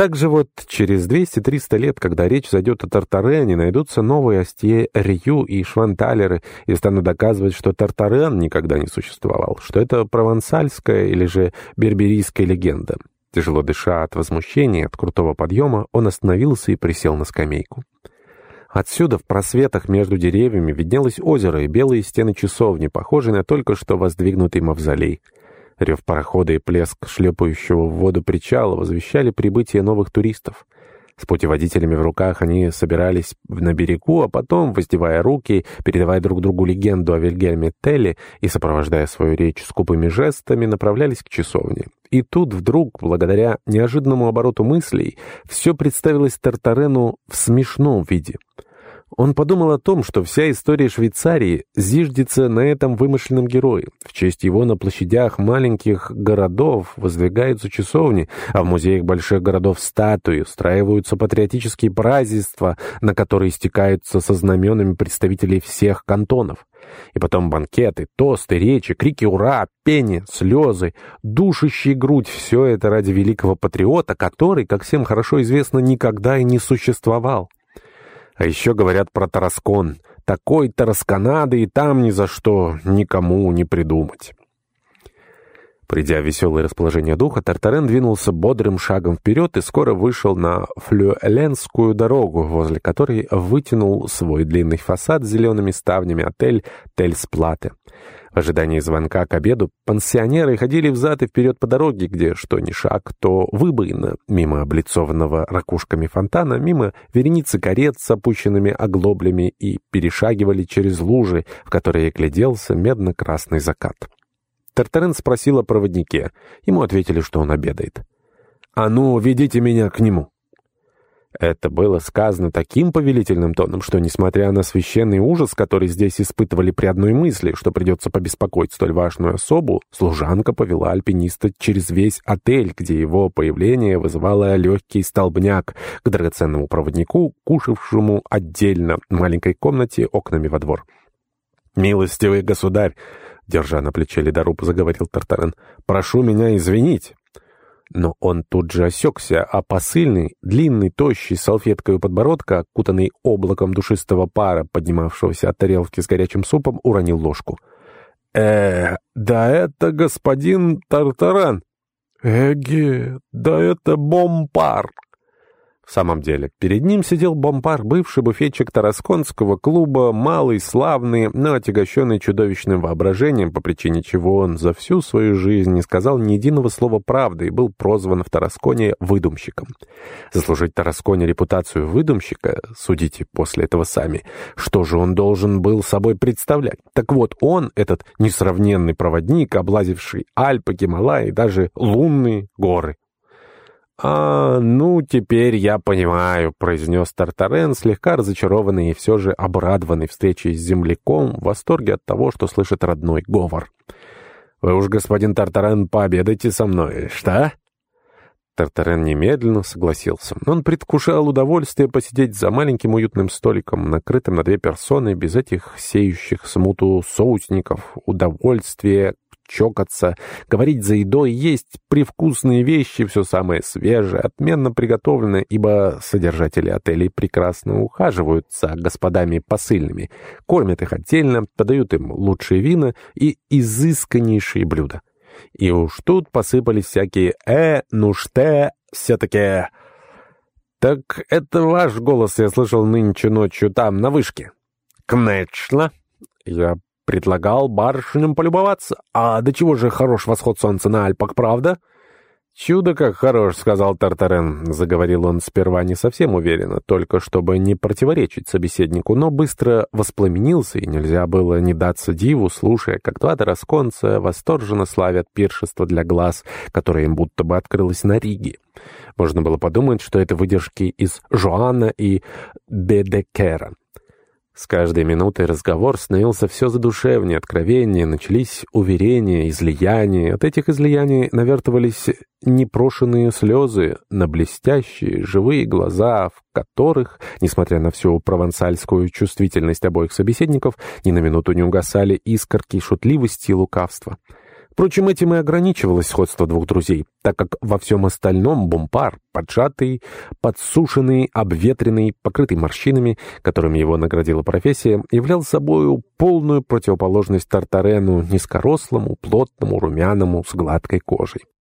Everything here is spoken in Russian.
Также вот через 200-300 лет, когда речь зайдет о Тартарене, найдутся новые Астье Рью и Шванталеры и станут доказывать, что Тартарен никогда не существовал, что это провансальская или же берберийская легенда. Тяжело дыша от возмущения, от крутого подъема, он остановился и присел на скамейку. Отсюда в просветах между деревьями виднелось озеро и белые стены часовни, похожие на только что воздвигнутый мавзолей. Рев парохода и плеск шлепающего в воду причала возвещали прибытие новых туристов. С путеводителями в руках они собирались на берегу, а потом, воздевая руки, передавая друг другу легенду о Вильгельме Телле и сопровождая свою речь скупыми жестами, направлялись к часовне. И тут вдруг, благодаря неожиданному обороту мыслей, все представилось Тартарену в смешном виде — он подумал о том, что вся история Швейцарии зиждется на этом вымышленном герое. В честь его на площадях маленьких городов воздвигаются часовни, а в музеях больших городов статуи, устраиваются патриотические празднества, на которые стекаются со знаменами представителей всех кантонов. И потом банкеты, тосты, речи, крики «Ура!», пение, слезы, душащие грудь — все это ради великого патриота, который, как всем хорошо известно, никогда и не существовал. А еще говорят про Тараскон. Такой Тарасконады и там ни за что никому не придумать. Придя в веселое расположение духа, Тартарен двинулся бодрым шагом вперед и скоро вышел на Флюэленскую дорогу, возле которой вытянул свой длинный фасад с зелеными ставнями отель Тельсплаты. В ожидании звонка к обеду пансионеры ходили взад и вперед по дороге, где что ни шаг, то выбоина. Мимо облицованного ракушками фонтана, мимо вереницы карет с опущенными оглоблями и перешагивали через лужи, в которые гляделся медно-красный закат. Тартарен спросил о проводнике. Ему ответили, что он обедает. «А ну, ведите меня к нему!» Это было сказано таким повелительным тоном, что, несмотря на священный ужас, который здесь испытывали при одной мысли, что придется побеспокоить столь важную особу, служанка повела альпиниста через весь отель, где его появление вызывало легкий столбняк к драгоценному проводнику, кушавшему отдельно в маленькой комнате окнами во двор. «Милостивый государь!» — держа на плече ледоруб, заговорил Тартарен. «Прошу меня извинить!» Но он тут же осекся, а посыльный, длинный, тощий, с салфеткой у подбородка, окутанный облаком душистого пара, поднимавшегося от тарелки с горячим супом, уронил ложку. э да это господин Тартаран!» «Эге, да это бомпар!» В самом деле, перед ним сидел бомбар, бывший буфетчик Тарасконского клуба, малый, славный, но отягощенный чудовищным воображением, по причине чего он за всю свою жизнь не сказал ни единого слова правды и был прозван в Тарасконе выдумщиком. Заслужить Тарасконе репутацию выдумщика, судите после этого сами, что же он должен был собой представлять? Так вот, он, этот несравненный проводник, облазивший Альпы, Гималаи и даже лунные горы, «А, ну, теперь я понимаю», — произнес Тартарен, слегка разочарованный и все же обрадованный встречей с земляком, в восторге от того, что слышит родной говор. «Вы уж, господин Тартарен, пообедайте со мной, что?» Тартарен немедленно согласился. Он предвкушал удовольствие посидеть за маленьким уютным столиком, накрытым на две персоны, без этих сеющих смуту соусников, удовольствие, чокаться, говорить за едой, есть привкусные вещи, все самое свежее, отменно приготовленное, ибо содержатели отелей прекрасно ухаживают за господами посыльными, кормят их отдельно, подают им лучшие вина и изысканнейшие блюда. И уж тут посыпались всякие «э», «ну ште», все-таки... «Так это ваш голос я слышал нынче ночью там, на вышке?» «Кнечло». Я Предлагал барышням полюбоваться. А до чего же хорош восход солнца на Альпах, правда?» «Чудо как хорош», — сказал Тартарен. Заговорил он сперва не совсем уверенно, только чтобы не противоречить собеседнику, но быстро воспламенился, и нельзя было не даться диву, слушая, как два тарасконца восторженно славят пиршество для глаз, которое им будто бы открылось на Риге. Можно было подумать, что это выдержки из Жоана и Бедекера. С каждой минутой разговор становился все задушевнее, откровеннее, начались уверения, излияния. От этих излияний навертывались непрошенные слезы на блестящие, живые глаза, в которых, несмотря на всю провансальскую чувствительность обоих собеседников, ни на минуту не угасали искорки шутливости и лукавства. Впрочем, этим и ограничивалось сходство двух друзей, так как во всем остальном Бумпар, поджатый, подсушенный, обветренный, покрытый морщинами, которыми его наградила профессия, являл собою полную противоположность Тартарену, низкорослому, плотному, румяному, с гладкой кожей.